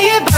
fire burn.